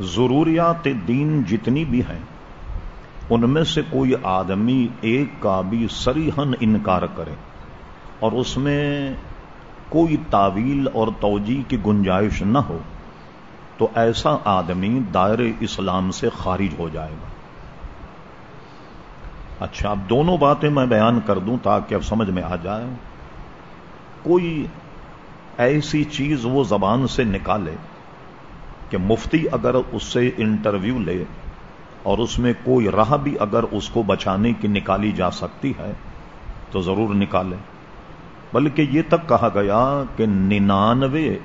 ضروریات دین جتنی بھی ہیں، ان میں سے کوئی آدمی ایک کا بھی سریحن انکار کرے اور اس میں کوئی تعویل اور توجہ کی گنجائش نہ ہو، تو ایسا آدمی دائر اسلام سے خارج ہو جائے گا۔ اچھا اب دونوں باتیں میں بیان کر دوں تاکہ اب سمجھ میں آ جائے۔ کوئی ایسی چیز وہ زبان سے نکالے کہ مفتی اگر اس سے انٹرویو لے اور اس میں کوئی راہ بھی اگر اس کو بچانے کی نکالی جا سکتی ہے تو ضرور نکالے بلکہ یہ تک کہا گیا کہ ننانوے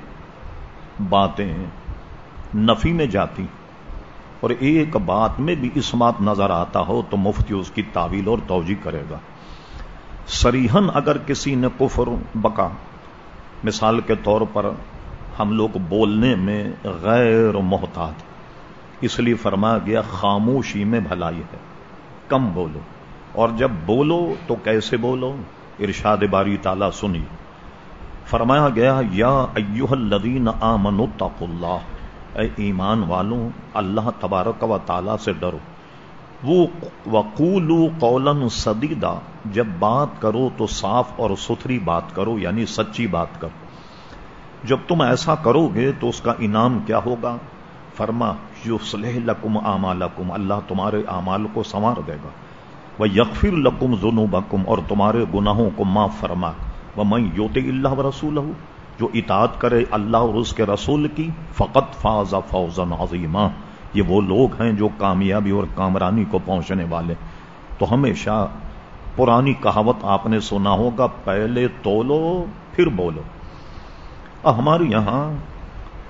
باتیں نفی میں جاتی اور ایک بات میں بھی اسمات نظر آتا ہو تو مفتی اس کی تعویل اور توجہ کرے گا۔ سریحن اگر کسی نے کفر بکا، مثال کے طور پر ہم لوگ بولنے میں غیر محتاط۔ اس لیے فرمایا گیا، خاموشی میں بھلائی ہے۔ کم بولو۔ اور جب بولو تو کیسے بولو؟ ارشاد باری تعالی سنی فرمایا گیا، یا ایوہ الذین آمنوا اتقوا اللہ۔ اے ایمان والوں، اللہ تبارک و تعالی سے ڈرو۔ وہ وقولو قولن سدیدہ جب بات کرو تو صاف اور ستھری بات کرو یعنی سچی بات کرو۔ جب تم ایسا کرو گے تو اس کا انعام کیا ہوگا؟ فرما یو سلح لکم آما لکم اللہ تمہارے اعمال کو سنوار دے گا۔ وہ یکفر لکم ظنو اور تمہارے گناہوں کو معاف فرما۔ وہ میں یوتے اللہ و رسول جو اطاعت کرے اللہ اور اس کے رسول کی، فقط فاض فوزن عظیمہ یہ وہ لوگ ہیں جو کامیابی اور کامرانی کو پہنچنے والے۔ تو ہمیشہ پرانی کہاوت آپ نے سنا ہوگا، پہلے تولو، پھر بولو۔ ہمارے یہاں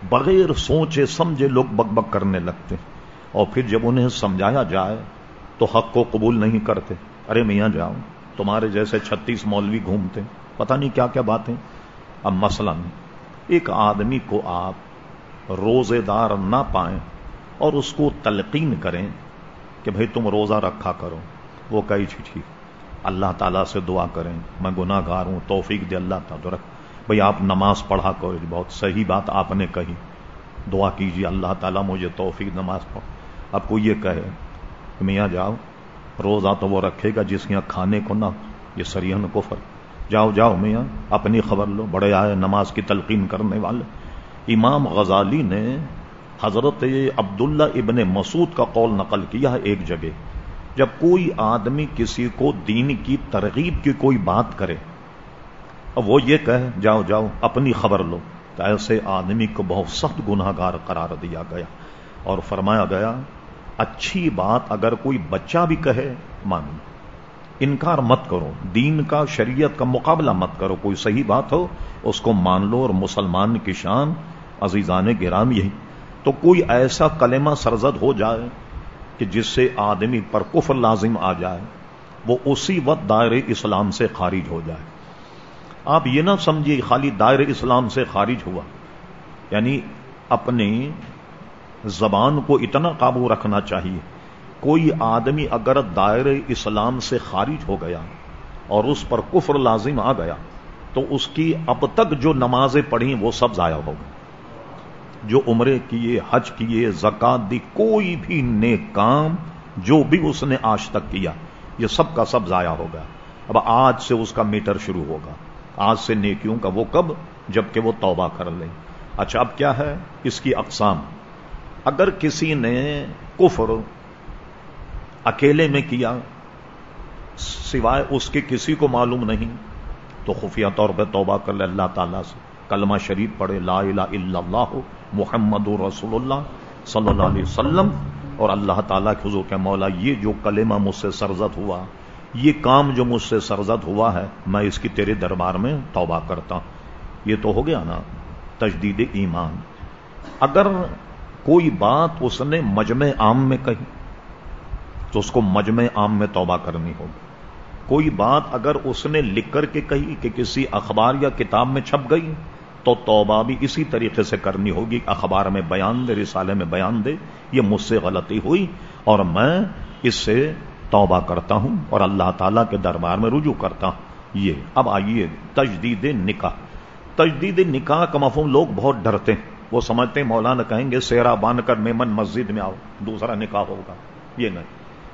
بغیر سوچے سمجھے لوگ بک بک کرنے لگتے اور پھر جب انہیں سمجھایا جائے تو حق کو قبول نہیں کرتے۔ ارے میاں جاؤ تمہارے جیسے چھتیس مولوی گھومتے پتہ نہیں کیا کیا باتیں۔ اب مثلا ایک آدمی کو آپ روزے دار نہ پائیں اور اس کو تلقین کریں کہ بھائی تم روزہ رکھا کرو۔ وہ کئی چیٹھی اللہ تعالیٰ سے دعا کریں۔ میں گناہ گار ہوں، توفیق دے اللہ تعالیٰ رکھ۔ بھئی آپ نماز پڑھا کرو بہت صحیح بات آپ نے کہی۔ دعا کیجیے، اللہ تعالیٰ مجھے توفیق نماز پڑھ۔ اب کو یہ کہے کہ میاں جاؤ، روزہ تو وہ رکھے گا جس یہاں کھانے کو نہ، یہ سریحن کو فرق جاؤ جاؤ میاں، اپنی خبر لو، بڑے آئے نماز کی تلقین کرنے والے۔ امام غزالی نے حضرت عبداللہ ابن مسعود کا قول نقل کیا ہے ایک جگہ۔ جب کوئی آدمی کسی کو دین کی ترغیب کی کوئی بات کرے اب وہ یہ کہے جاؤ جاؤ، اپنی خبر لو۔ تو ایسے آدمی کو بہت سخت گناہ گار قرار دیا گیا اور فرمایا گیا، اچھی بات اگر کوئی بچہ بھی کہے، مانو۔ انکار مت کرو۔ دین کا، شریعت کا مقابلہ مت کرو۔ کوئی صحیح بات ہو، اس کو مان لو اور مسلمان کی شان، عزیزان گرام یہی تو کوئی ایسا کلمہ سرزد ہو جائے کہ جس سے آدمی پر کفر لازم آ جائے، وہ اسی وقت دائر اسلام سے خارج ہو جائے۔ آپ یہ نہ سمجھیے خالی دائر اسلام سے خارج ہوا۔ یعنی اپنی زبان کو اتنا قابو رکھنا چاہیے۔ کوئی آدمی اگر دائر اسلام سے خارج ہو گیا اور اس پر کفر لازم آ گیا، تو اس کی اب تک جو نمازیں پڑھی وہ سب ضائع ہو گئی۔ جو عمرے کیے، حج کیے، زکات دی کوئی بھی نیک کام جو بھی اس نے آج تک کیا، یہ سب کا سب ضائع ہو گیا۔ اب آج سے اس کا میٹر شروع ہوگا۔ آج سے نیکیوں کا وہ کب؟ جبکہ وہ توبہ کر لے۔ اچھا اب کیا ہے؟ اس کی اقسام۔ اگر کسی نے کفر اکیلے میں کیا، سوائے اس کے کسی کو معلوم نہیں، تو خفیہ طور پہ توبہ کر لے۔ اللہ تعالیٰ سے کلمہ شریف پڑھے۔ لا الہ الا اللہ، محمد رسول اللہ صلی اللہ علیہ وسلم۔ اور اللہ تعالیٰ کے حضور کے مولا، یہ جو کلمہ مجھ سے سرزد ہوا یہ کام جو مجھ سے سرزد ہوا ہے، میں اس کی تیرے دربار میں توبہ کرتا ہوں۔ یہ تو ہو گیا نا، تجدید ایمان۔ اگر کوئی بات اس نے مجمع عام میں کہی، تو اس کو مجمع عام میں توبہ کرنی ہوگی۔ کوئی بات اگر اس نے لکھ کر کے کہی کہ کسی اخبار یا کتاب میں چھپ گئی، تو توبہ بھی اسی طریقے سے کرنی ہوگی۔ اخبار میں بیان دے، رسالے میں بیان دے، یہ مجھ سے غلطی ہوئی اور میں اس سے توبہ کرتا ہوں اور اللہ تعالیٰ کے دربار میں رجوع کرتا ہوں۔ یہ، اب آئیے تجدید نکاح۔ تجدید نکاح کا مفہوم لوگ بہت ڈرتے ہیں۔ وہ سمجھتے ہیں، مولانا کہیں گے، سیرا باندھ کر میمن مسجد میں آؤ، دوسرا نکاح ہوگا۔ یہ نہیں،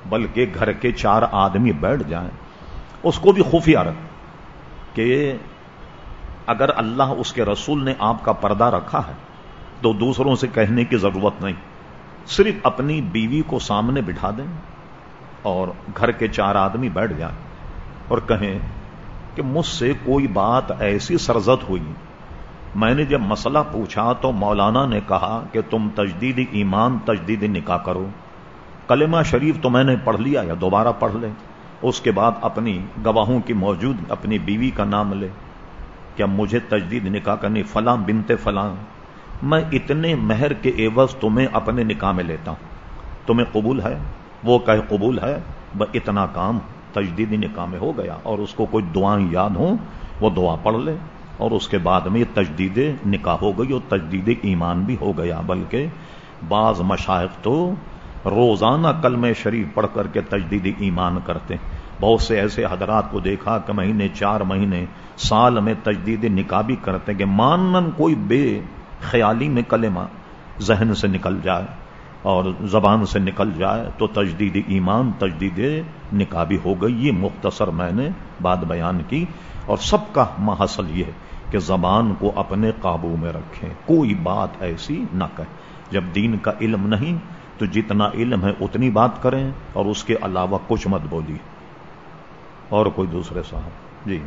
بلکہ گھر کے چار آدمی بیٹھ جائیں۔ اس کو بھی خفیہ رکھ کہ اگر اللہ اس کے رسول نے آپ کا پردہ رکھا ہے تو دوسروں سے کہنے کی ضرورت نہیں۔ صرف اپنی بیوی کو سامنے بٹھا دیں۔ اور گھر کے چار آدمی بیٹھ جائیں اور کہیں کہ مجھ سے کوئی بات ایسی سرزد ہوئی۔ میں نے جب مسئلہ پوچھا تو مولانا نے کہا کہ تم تجدید ایمان، تجدید نکاح کرو۔ کلمہ شریف تو میں نے پڑھ لیا یا دوبارہ پڑھ لے۔ اس کے بعد اپنی گواہوں کی موجود اپنی بیوی کا نام لے۔ کیا مجھے تجدید نکاح کرنی؟ فلاں بنتے فلاں۔ میں اتنے مہر کے عوض تمہیں اپنے نکاح میں لیتا ہوں۔ تمہیں قبول ہے؟ وہ کہ قبول ہے؟ اتنا کام تجدید نکاح میں ہو گیا اور اس کو کوئی دعائیں یاد ہوں، وہ دعا پڑھ لے اور اس کے بعد میں یہ تجدید نکاح ہو گئی اور تجدید ایمان بھی ہو گیا، بلکہ بعض مشائق تو روزانہ کلم شریف پڑھ کر کے تجدید ایمان کرتے بہت سے ایسے حضرات کو دیکھا کہ مہینے چار مہینے سال میں تجدید نکاح بھی کرتے کہ مانن کوئی بے خیالی میں کلمہ ذہن سے نکل جائے۔ اور زبان سے نکل جائے تو تجدید ایمان، تجدید نکاح بھی ہو گئی۔ یہ مختصر میں نے بات بیان کی۔ اور سب کا محصل یہ ہے کہ زبان کو اپنے قابو میں رکھیں۔ کوئی بات ایسی نہ کہیں جب دین کا علم نہیں، تو جتنا علم ہے اتنی بات کریں اور اس کے علاوہ کچھ مت بولی اور کوئی دوسرے صاحب؟ جی۔